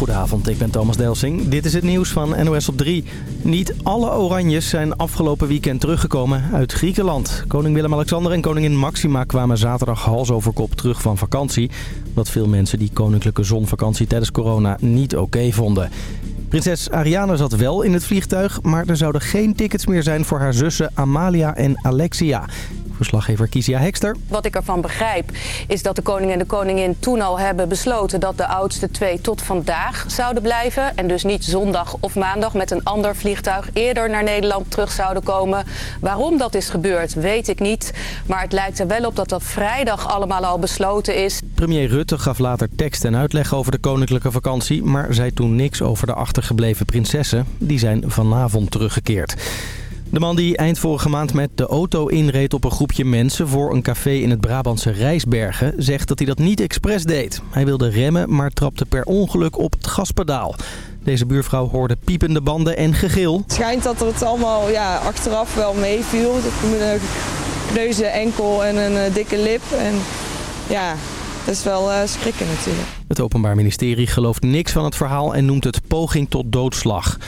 Goedenavond, ik ben Thomas Delsing. Dit is het nieuws van NOS op 3. Niet alle Oranjes zijn afgelopen weekend teruggekomen uit Griekenland. Koning Willem-Alexander en koningin Maxima kwamen zaterdag hals over kop terug van vakantie. Omdat veel mensen die koninklijke zonvakantie tijdens corona niet oké vonden. Prinses Ariana zat wel in het vliegtuig, maar er zouden geen tickets meer zijn voor haar zussen Amalia en Alexia. Verslaggever Kizia Hekster. Wat ik ervan begrijp is dat de koning en de koningin toen al hebben besloten dat de oudste twee tot vandaag zouden blijven. En dus niet zondag of maandag met een ander vliegtuig eerder naar Nederland terug zouden komen. Waarom dat is gebeurd weet ik niet. Maar het lijkt er wel op dat dat vrijdag allemaal al besloten is. Premier Rutte gaf later tekst en uitleg over de koninklijke vakantie, maar zei toen niks over de achtergebleven prinsessen. Die zijn vanavond teruggekeerd. De man die eind vorige maand met de auto inreed op een groepje mensen voor een café in het Brabantse Rijsbergen... zegt dat hij dat niet expres deed. Hij wilde remmen, maar trapte per ongeluk op het gaspedaal. Deze buurvrouw hoorde piepende banden en gegil. Het schijnt dat het allemaal ja, achteraf wel meeviel. Met een kneuze enkel en een uh, dikke lip. En ja, dat is wel uh, schrikken natuurlijk. Het Openbaar Ministerie gelooft niks van het verhaal en noemt het poging tot doodslag.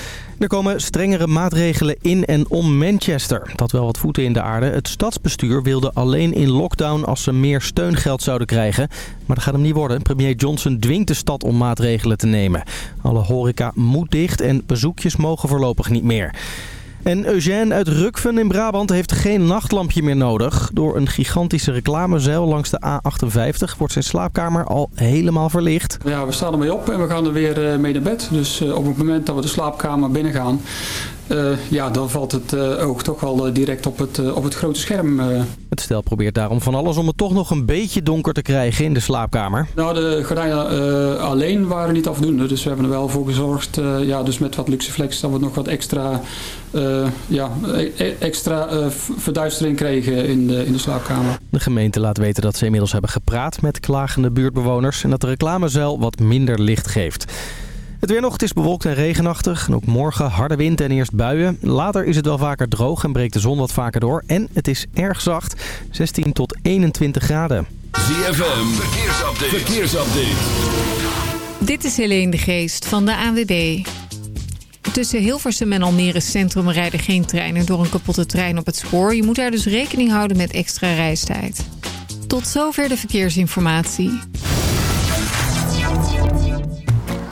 Er komen strengere maatregelen in en om Manchester. Dat wel wat voeten in de aarde. Het stadsbestuur wilde alleen in lockdown als ze meer steungeld zouden krijgen. Maar dat gaat hem niet worden. Premier Johnson dwingt de stad om maatregelen te nemen. Alle horeca moet dicht en bezoekjes mogen voorlopig niet meer. En Eugène uit Rukven in Brabant heeft geen nachtlampje meer nodig. Door een gigantische reclamezuil langs de A58 wordt zijn slaapkamer al helemaal verlicht. Ja, we staan ermee op en we gaan er weer eh, mee naar bed. Dus eh, op het moment dat we de slaapkamer binnen gaan, ja, dan valt het uh, oog toch wel direct op het, op het grote scherm. Het stel probeert daarom van alles om het toch nog een beetje donker te krijgen in de slaapkamer. Nou, de gordijnen alleen waren niet afdoende. Dus we hebben er wel voor gezorgd, ja, dus met wat luxe flex, dat we nog wat extra, ja, e extra verduistering kregen in de, in de slaapkamer. De gemeente laat weten dat ze inmiddels hebben gepraat met klagende buurtbewoners en dat de reclamezuil wat minder licht geeft. Het weer nog, het is bewolkt en regenachtig. En ook morgen harde wind en eerst buien. Later is het wel vaker droog en breekt de zon wat vaker door. En het is erg zacht, 16 tot 21 graden. ZFM, verkeersupdate. verkeersupdate. Dit is Helene de Geest van de ANWB. Tussen Hilversum en Almere Centrum rijden geen treinen door een kapotte trein op het spoor. Je moet daar dus rekening houden met extra reistijd. Tot zover de verkeersinformatie.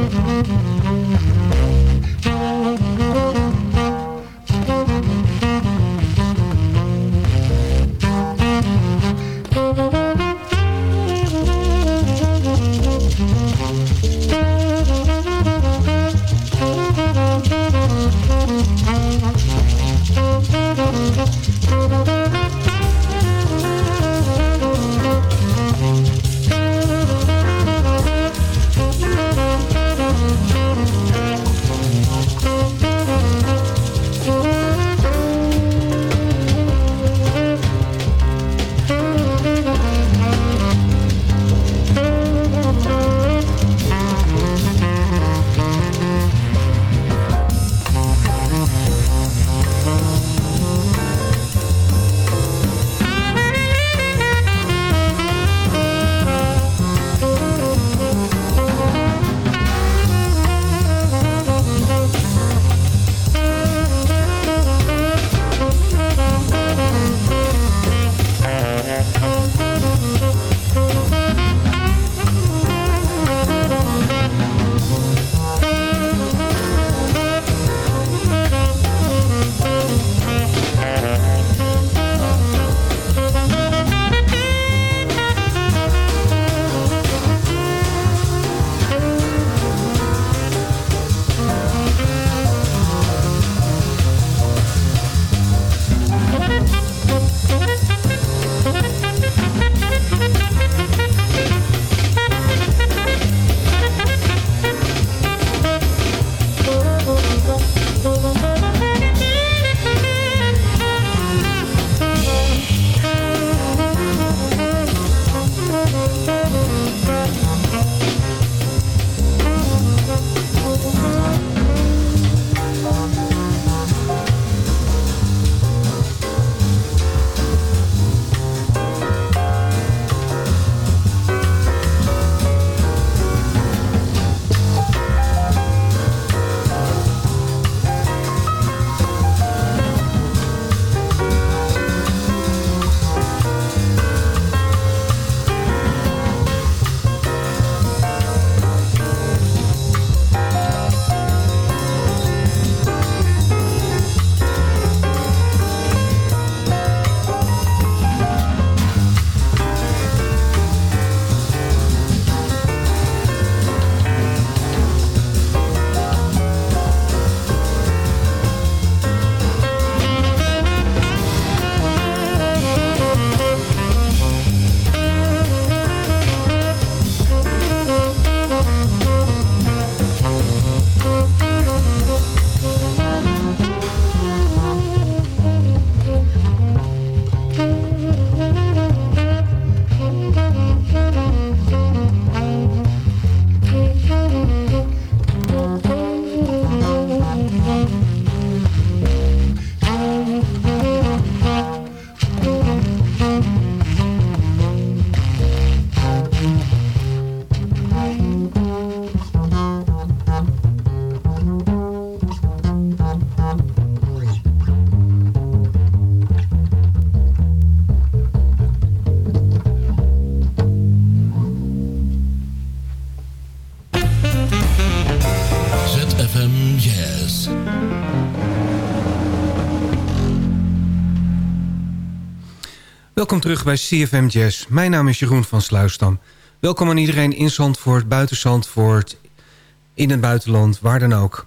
Mm-hmm. ZFM Jazz. Welkom terug bij CFM Jazz. Mijn naam is Jeroen van Sluisdam. Welkom aan iedereen in Zandvoort, buiten Zandvoort, in het buitenland, waar dan ook.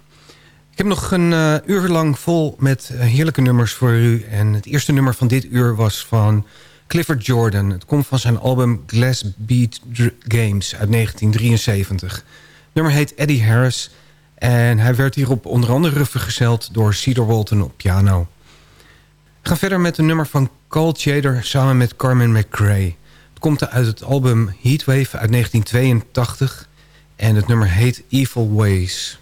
Ik heb nog een uh, uur lang vol met uh, heerlijke nummers voor u. En het eerste nummer van dit uur was van Clifford Jordan. Het komt van zijn album Glass Beat Games uit 1973. Het nummer heet Eddie Harris. En hij werd hierop onder andere vergezeld door Cedar Walton op piano. We gaan verder met een nummer van Cold Shader samen met Carmen McRae. Het komt uit het album Heatwave uit 1982. En het nummer heet Evil Ways.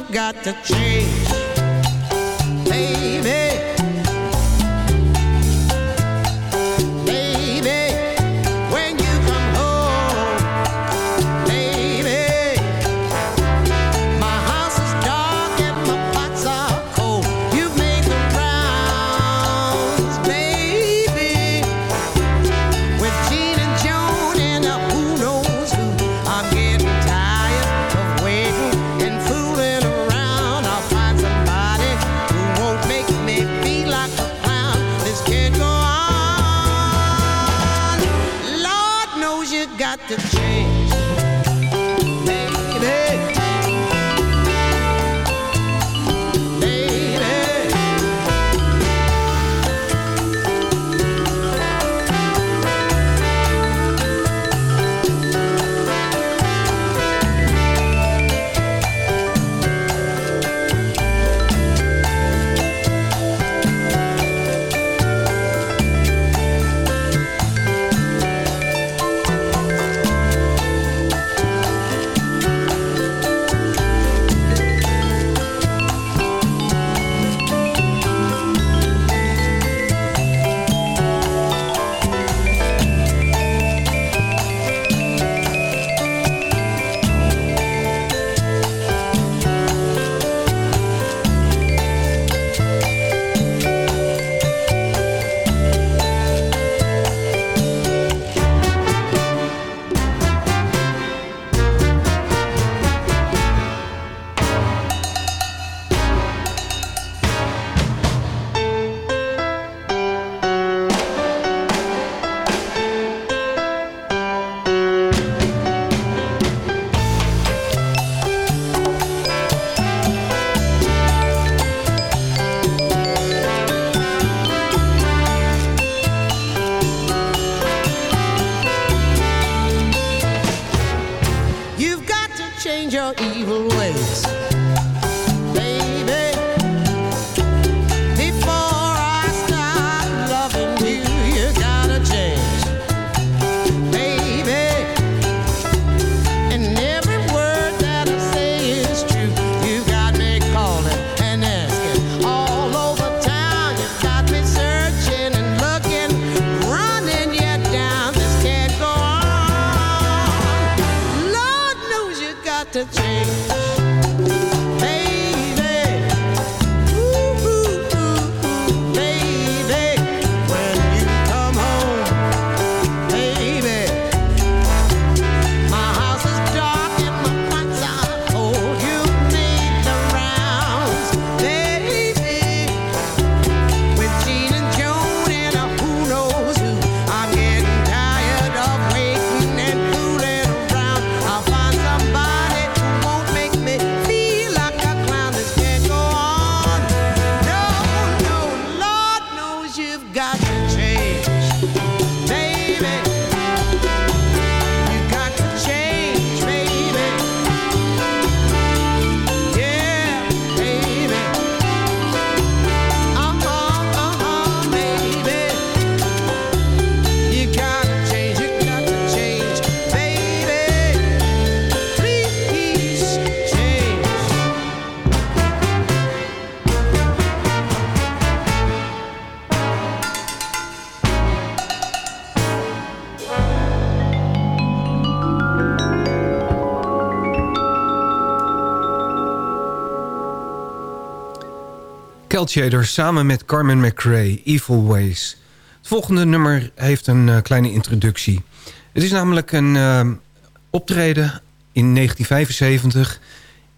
You've got to change, baby. Samen met Carmen McRae, Evil Ways. Het volgende nummer heeft een eh, kleine introductie. Het is namelijk een eh, optreden in 1975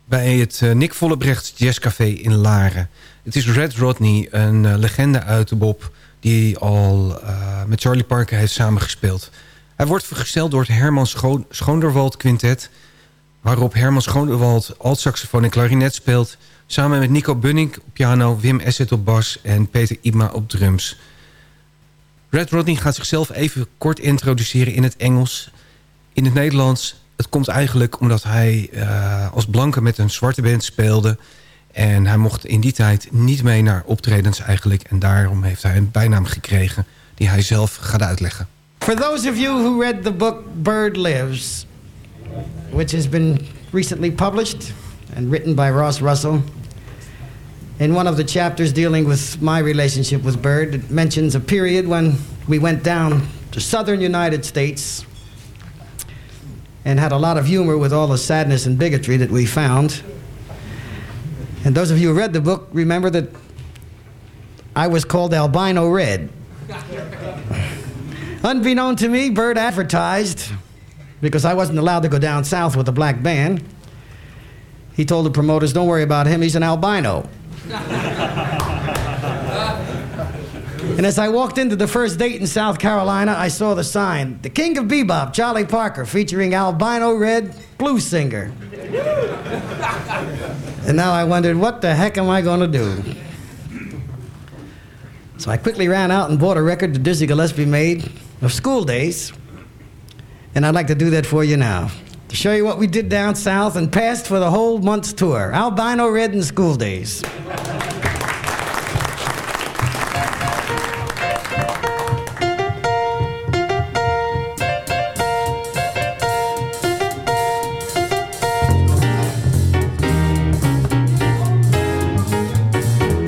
bij het eh, Nick Vollebrechts Jazzcafé in Laren. Het is Red Rodney, een legende uit de Bob... die al met Charlie Parker heeft samengespeeld. Hij wordt vergezeld door het Herman Scho Schoonderwald Quintet... waarop Herman Schoonderwald alt-saxofoon en klarinet speelt... samen met Nico Bunning op piano, Wim Esset op bas... en Peter Ima op drums. Red Rodney gaat zichzelf even kort introduceren in het Engels. In het Nederlands, het komt eigenlijk omdat hij eh, als blanke met een zwarte band speelde... En hij mocht in die tijd niet mee naar optredens eigenlijk. En daarom heeft hij een bijnaam gekregen die hij zelf gaat uitleggen. For those of you who read the book Bird Lives, which has been recently published and written by Ross Russell, in one of the chapters dealing with my relationship with Bird, it mentions a period when we went down to southern United States and had a lot of humor with all the sadness and bigotry that we found. And those of you who read the book remember that I was called Albino Red. Unbeknown to me, Bird advertised, because I wasn't allowed to go down south with a black band. He told the promoters, don't worry about him, he's an albino. And as I walked into the first date in South Carolina, I saw the sign The King of Bebop, Charlie Parker, featuring albino red blues singer. and now I wondered, what the heck am I going to do? So I quickly ran out and bought a record that Dizzy Gillespie made of school days. And I'd like to do that for you now. To show you what we did down south and passed for the whole month's tour. Albino Red and School Days.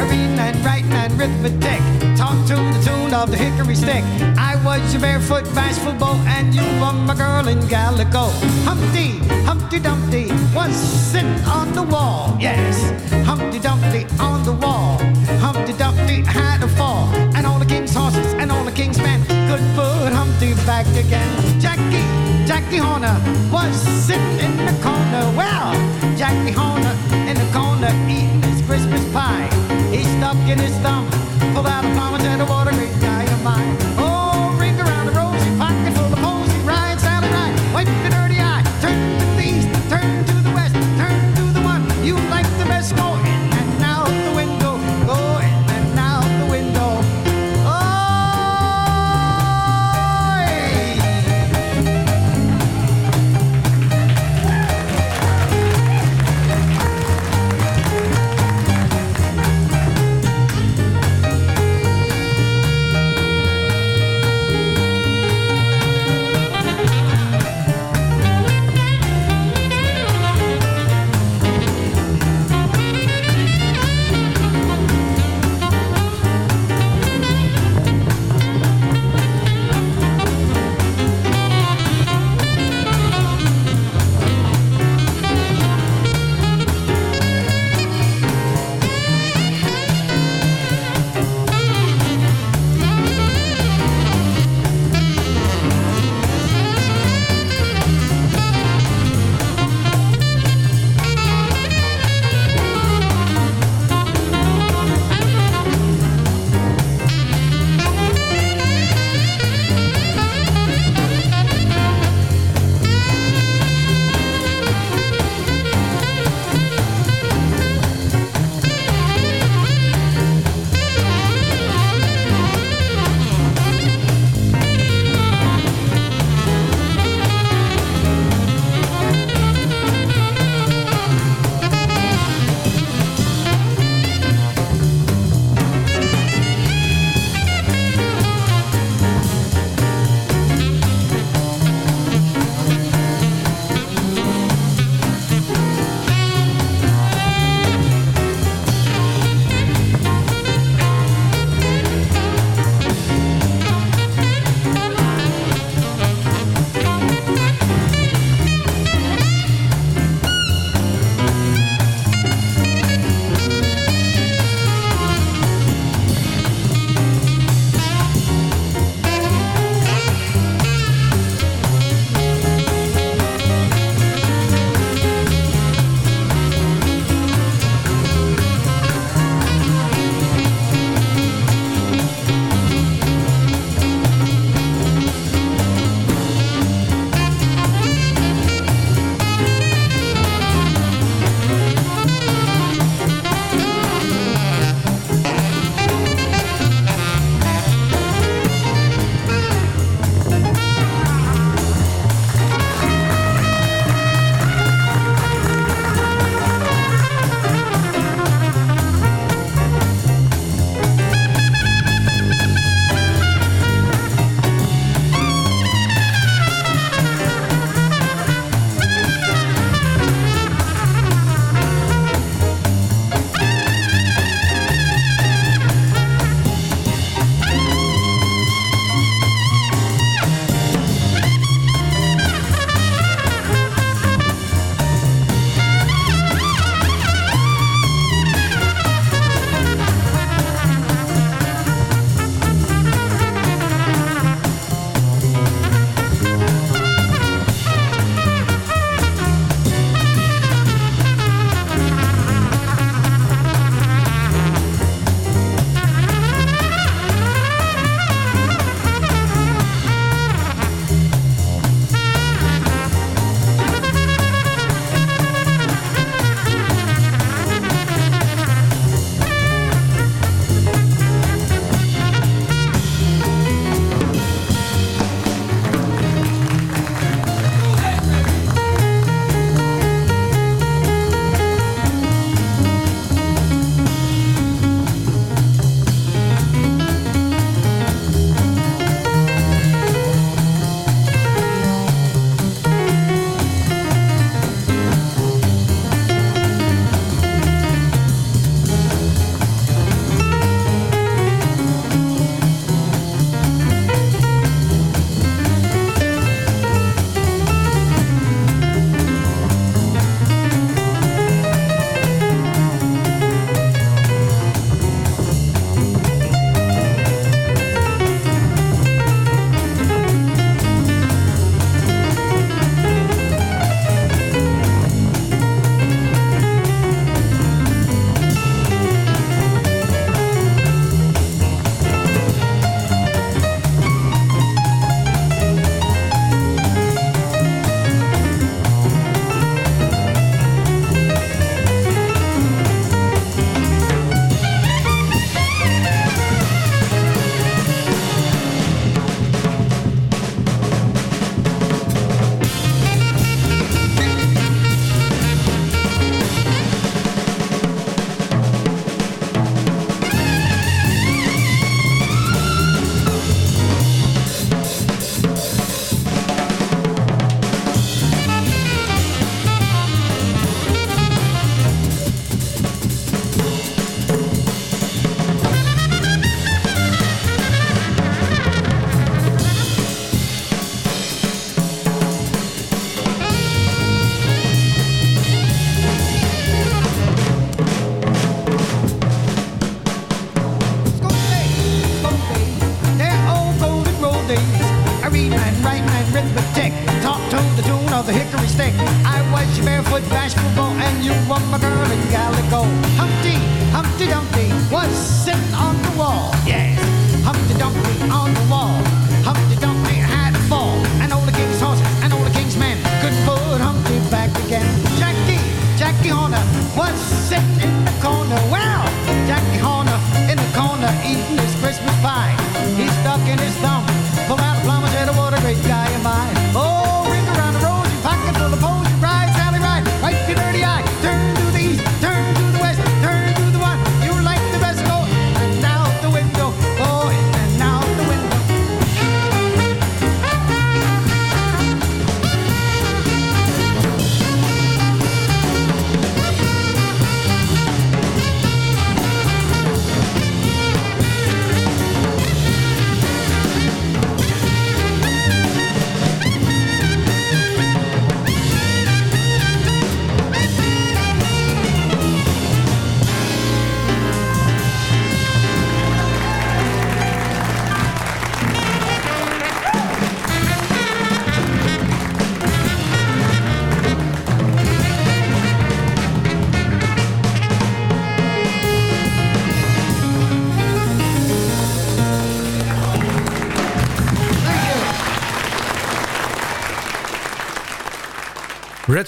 reading and writing and arithmetic. Talk to the tune of the hickory stick. I was your barefoot my girl in calico. Humpty, Humpty Dumpty was sitting on the wall. Yes, Humpty Dumpty on the wall. Humpty Dumpty had a fall, and all the king's horses and all the king's men could put Humpty back again. Jackie, Jackie Horner was sitting in the corner. Well, Jackie Horner in the corner eating his Christmas pie. He stuck in his thumb, pulled out a plum and said, "What a great guy am I!"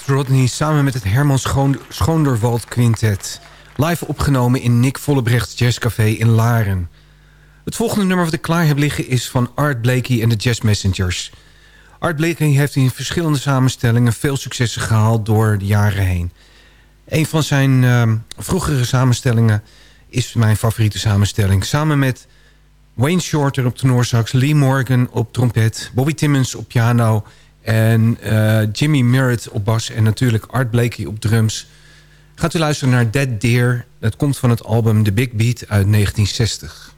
Rodney samen met het Herman Schoon Schoonderwald Quintet. Live opgenomen in Nick Vollebrechts Jazzcafé in Laren. Het volgende nummer wat ik klaar heb liggen is van Art Blakey en de Jazz Messengers. Art Blakey heeft in verschillende samenstellingen veel successen gehaald door de jaren heen. Een van zijn ehm, vroegere samenstellingen is mijn favoriete samenstelling. Samen met Wayne Shorter op tenorsax, Lee Morgan op trompet... Bobby Timmons op piano en eh, Jimmy Merritt op bas... en natuurlijk Art Blakey op drums. Gaat u luisteren naar Dead Deer. Dat komt van het album The Big Beat uit 1960.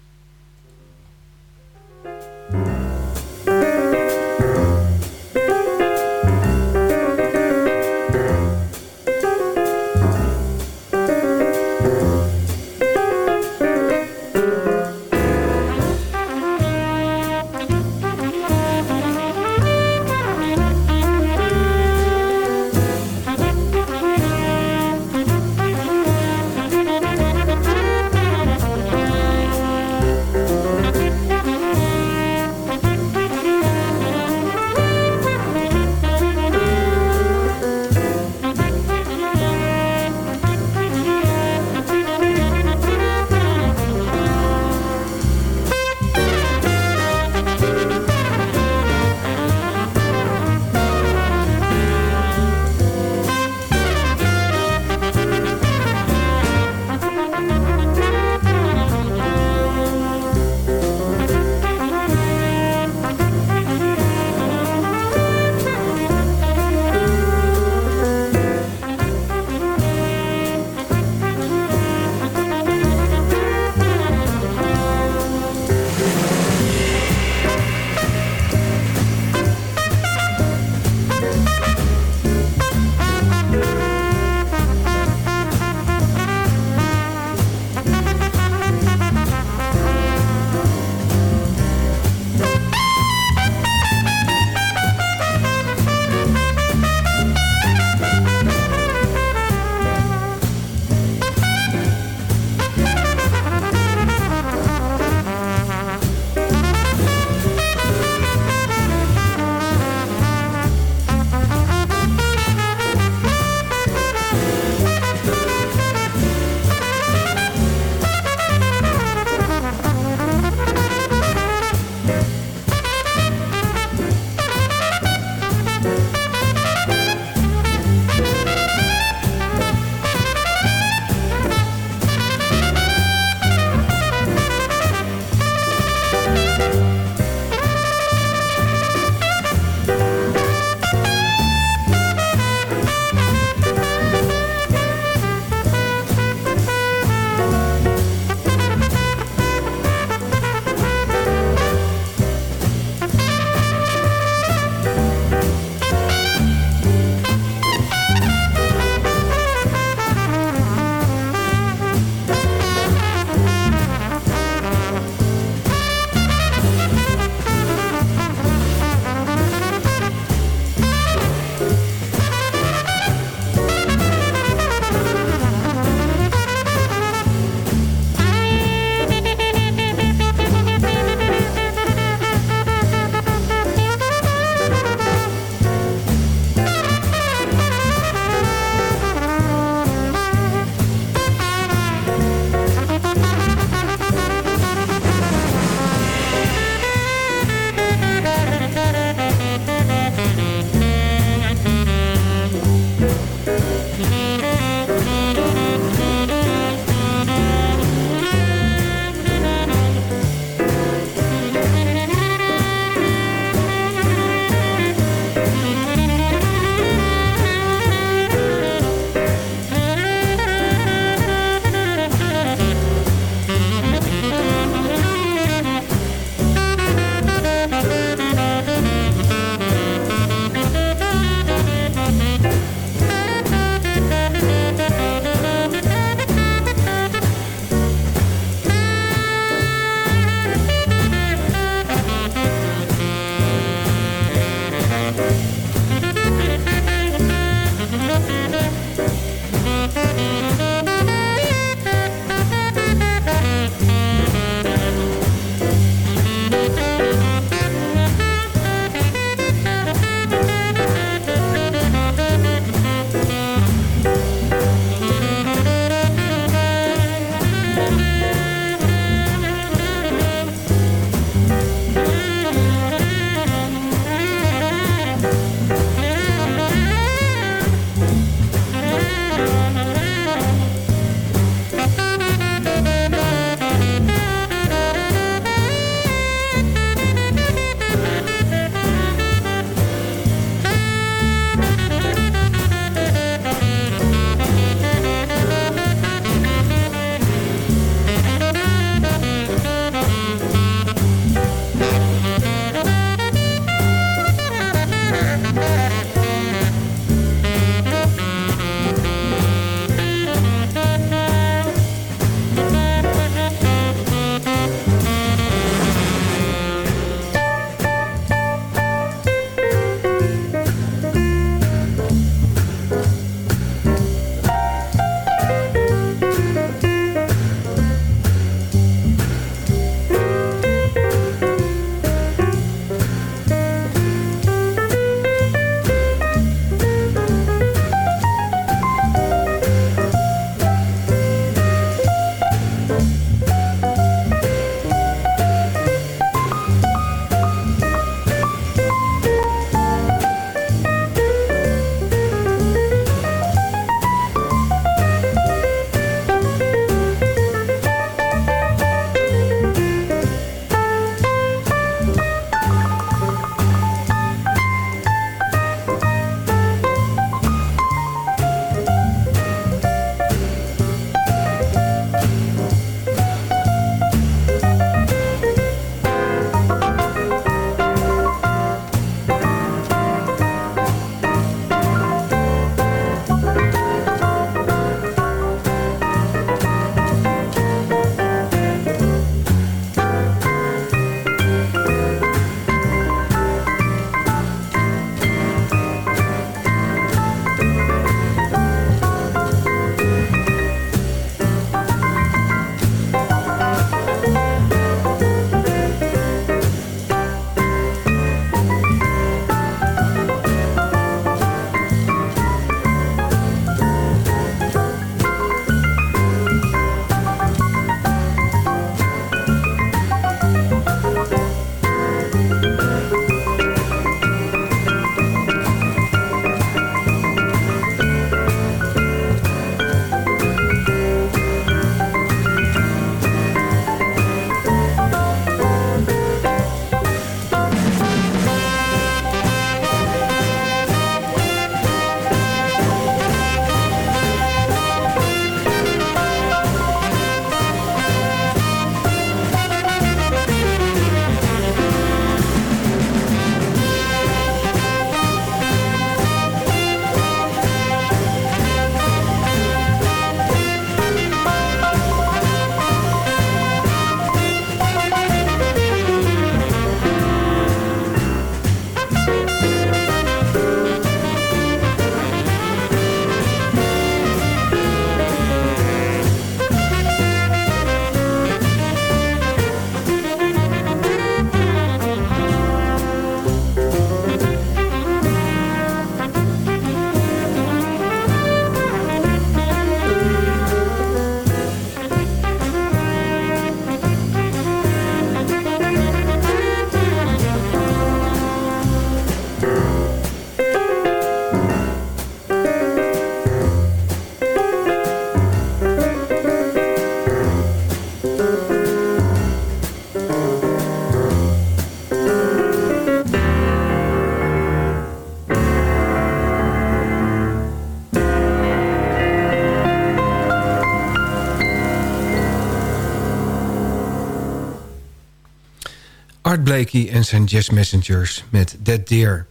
Art Blakey en zijn Jazz Messengers met Dead Deer.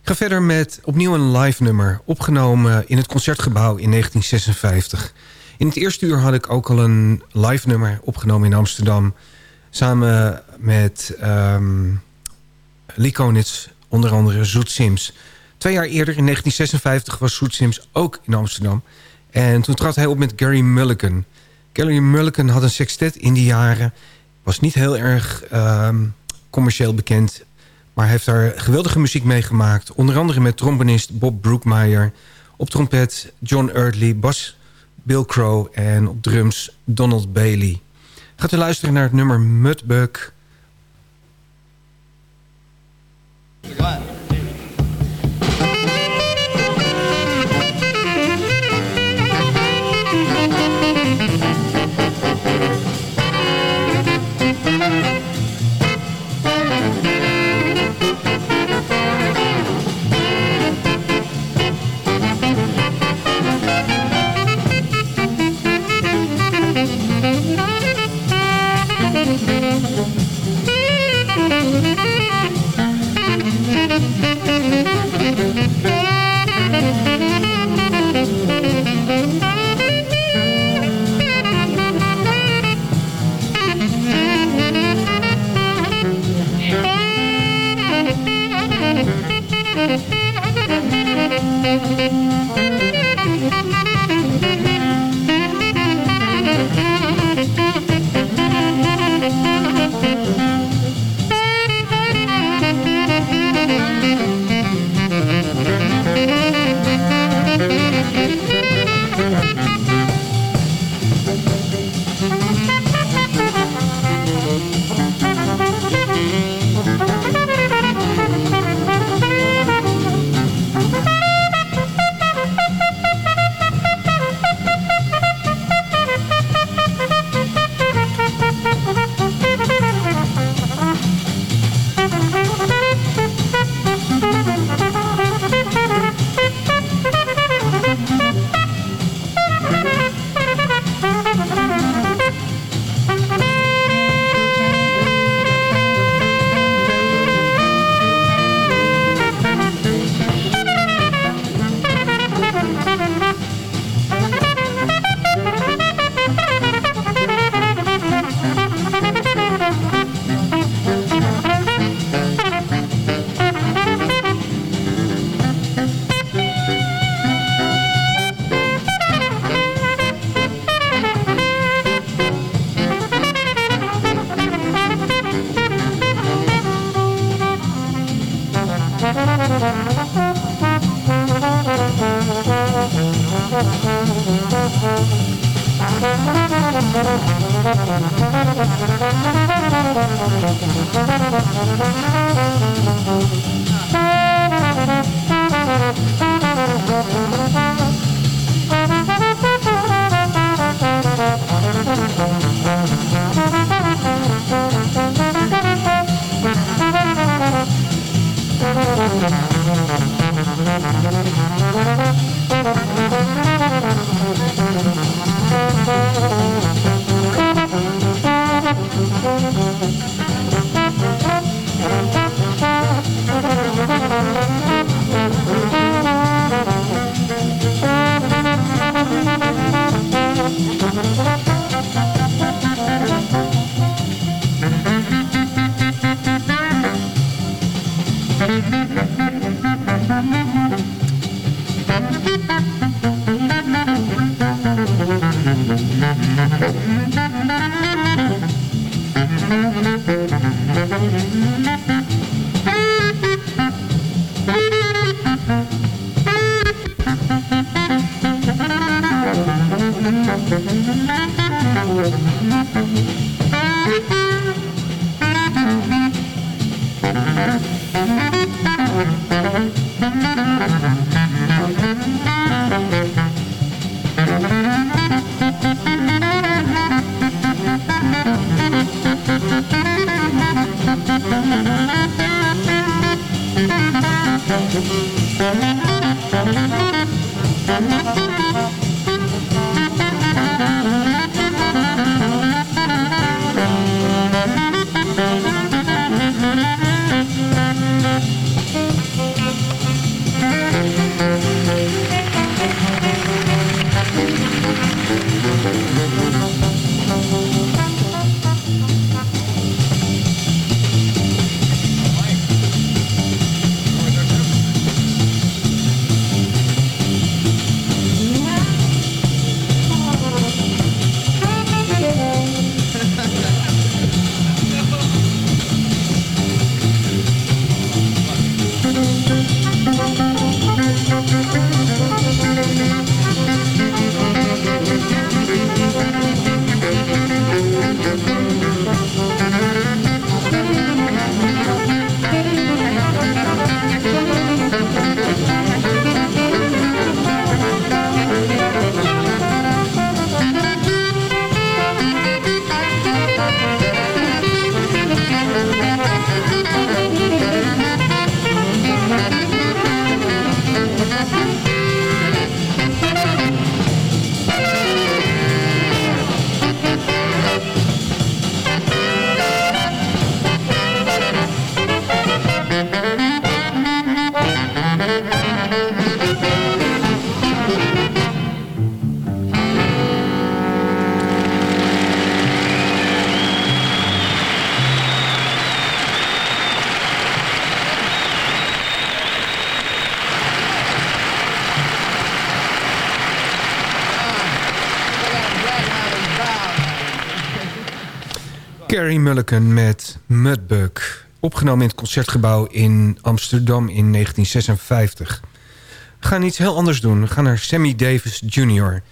Ik ga verder met opnieuw een live nummer, opgenomen in het Concertgebouw in 1956. In het eerste uur had ik ook al een live nummer opgenomen in Amsterdam... samen met um, Lee Konitz, onder andere Zoet Sims. Twee jaar eerder, in 1956, was Zoet Sims ook in Amsterdam... En toen trad hij op met Gary Mulligan. Gary Mulligan had een sextet in die jaren. Was niet heel erg um, commercieel bekend. Maar heeft daar geweldige muziek mee gemaakt. Onder andere met trombonist Bob Brookmeyer. Op trompet John Eardley, bas Bill Crow en op drums Donald Bailey. Gaat u luisteren naar het nummer Mudbug... Thank Thank Carrie Mulligan met Mudbug. Opgenomen in het Concertgebouw in Amsterdam in 1956. We gaan iets heel anders doen. We gaan naar Sammy Davis Jr.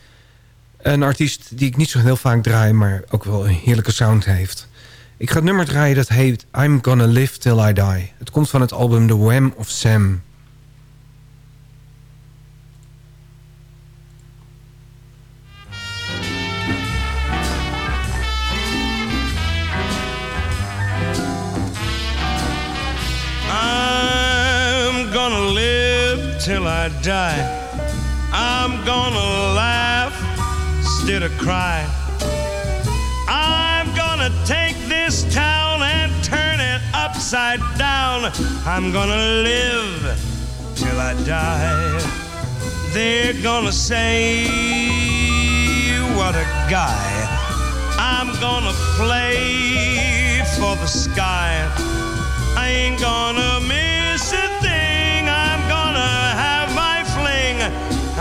Een artiest die ik niet zo heel vaak draai... maar ook wel een heerlijke sound heeft. Ik ga het nummer draaien dat heet I'm Gonna Live Till I Die. Het komt van het album The Wham of Sam... till I die. I'm gonna laugh instead of cry. I'm gonna take this town and turn it upside down. I'm gonna live till I die. They're gonna say, What a guy. I'm gonna play for the sky. I ain't gonna miss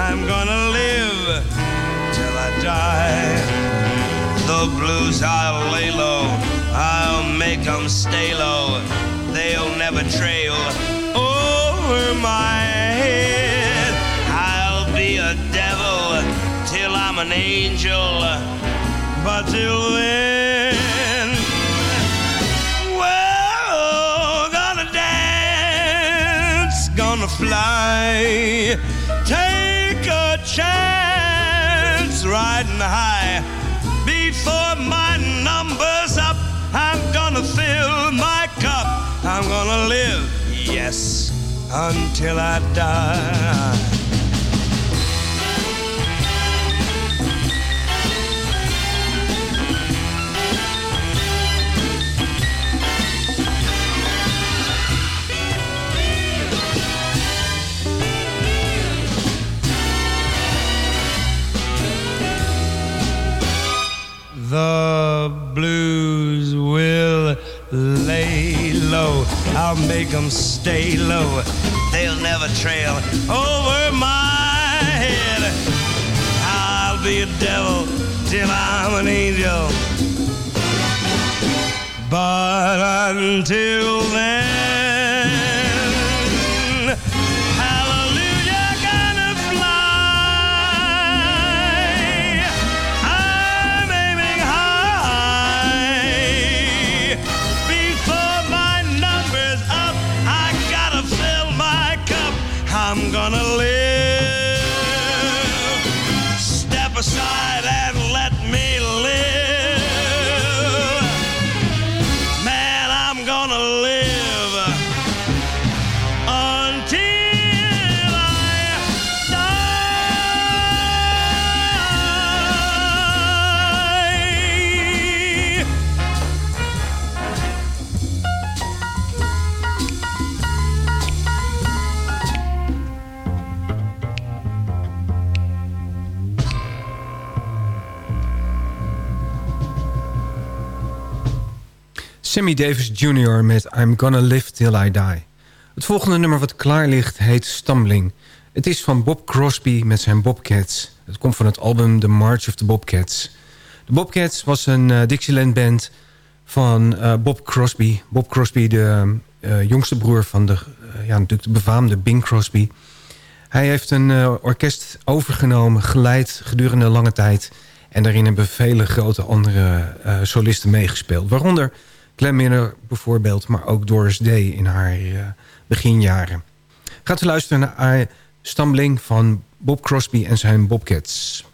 I'm gonna live till I die. The blues I'll lay low. I'll make 'em stay low. They'll never trail over my head. I'll be a devil till I'm an angel. But till then, well, gonna dance, gonna fly, chance, riding high. Before my number's up, I'm gonna fill my cup. I'm gonna live, yes, until I die. The blues will lay low. I'll make 'em stay low. They'll never trail over my head. I'll be a devil till I'm an angel. But until then, Sammy Davis Jr. met I'm Gonna Live Till I Die. Het volgende nummer wat klaar ligt heet Stumbling. Het is van Bob Crosby met zijn Bobcats. Het komt van het album The March of the Bobcats. De Bobcats was een eh, Dixieland band van eh, Bob Crosby. Bob Crosby, de eh, jongste broer van de, ja, natuurlijk de befaamde Bing Crosby. Hij heeft een orkest overgenomen, geleid gedurende lange tijd... en daarin hebben vele grote andere solisten meegespeeld. Waaronder Glenn bijvoorbeeld, maar ook Doris Day in haar eh, beginjaren. Gaat u luisteren naar Stumbling van Bob Crosby en zijn Bobcats.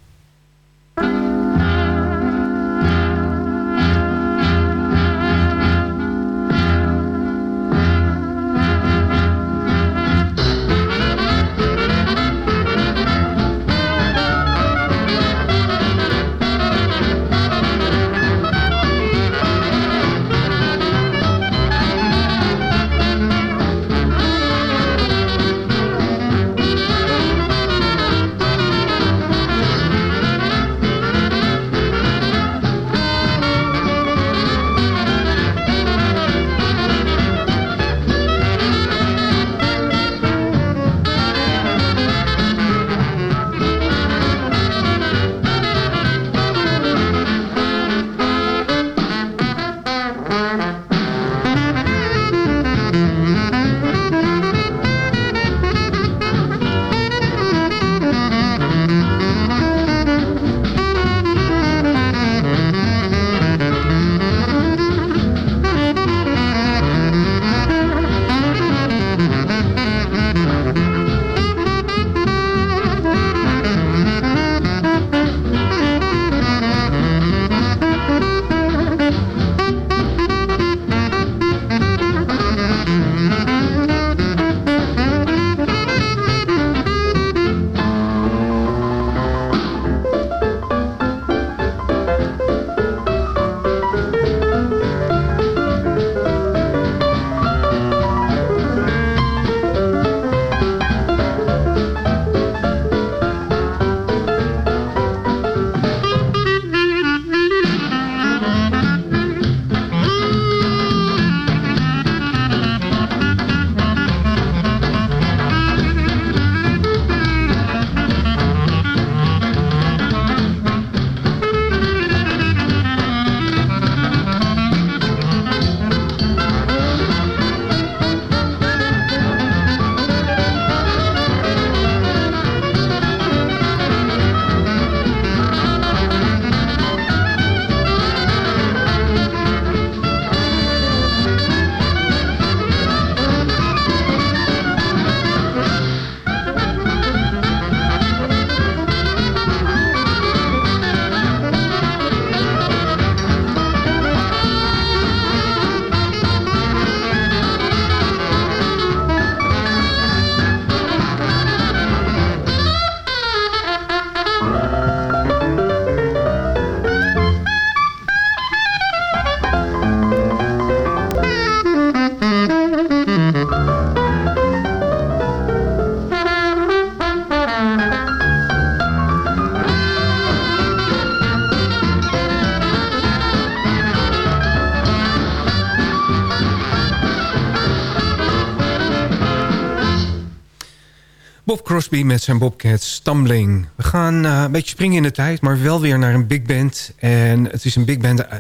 Crosby met zijn Bobcats Stumbling. We gaan eh, een beetje springen in de tijd, maar wel weer naar een big band. En het is een big band eh,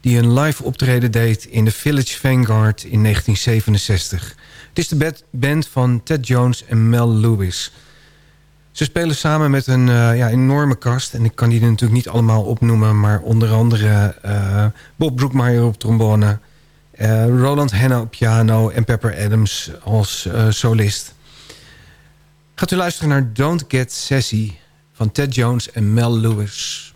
die een live optreden deed in de Village Vanguard in 1967. Het is de band van Ted Jones en Mel Lewis. Ze spelen samen met een eh, ja, enorme kast. En ik kan die natuurlijk niet allemaal opnoemen. Maar onder andere Bob Broekmeyer op trombone. Roland Hanna op piano. En Pepper Adams als solist. Gaat u luisteren naar Don't Get Sassy van Ted Jones en Mel Lewis.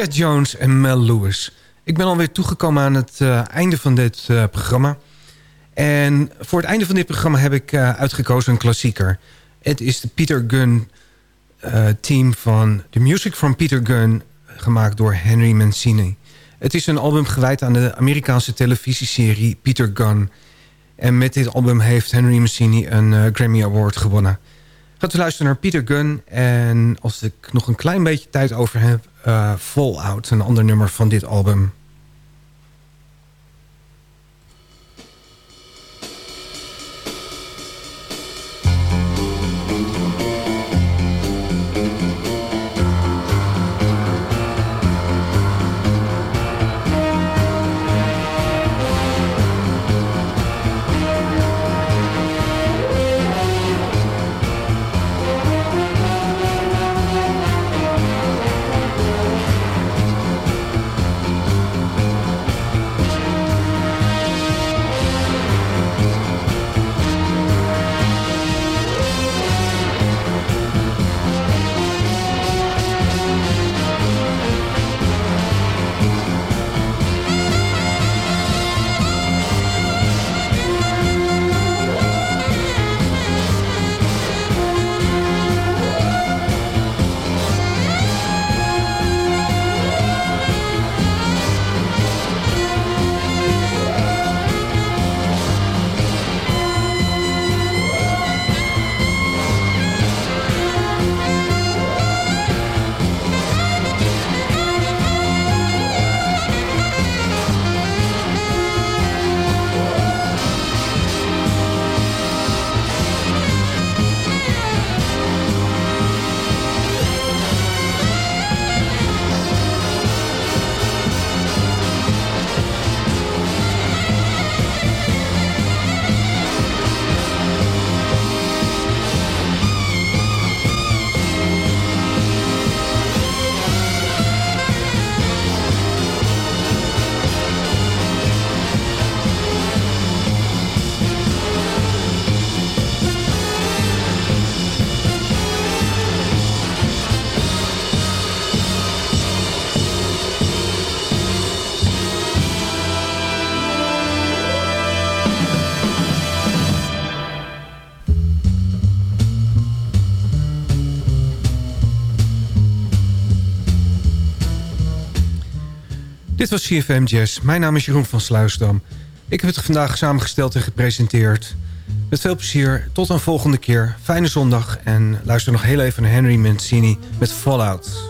Ted Jones en Mel Lewis. Ik ben alweer toegekomen aan het eh, einde van dit eh, programma. En voor het einde van dit programma heb ik eh, uitgekozen een klassieker. Het is de Peter Gunn team van The Music from Peter Gunn... gemaakt door Henry Mancini. Het is een album gewijd aan de Amerikaanse televisieserie Peter Gunn. En met dit album heeft Henry Mancini een Grammy Award gewonnen. Gaat we luisteren naar Peter Gunn. En als ik nog een klein beetje tijd over heb... eh, Fallout, een ander nummer van dit album. Dit was CFM Jazz. Mijn naam is Jeroen van Sluisdam. Ik heb het vandaag samengesteld en gepresenteerd. Met veel plezier. Tot een volgende keer. Fijne zondag. En luister nog heel even naar Henry Mancini met Fallout.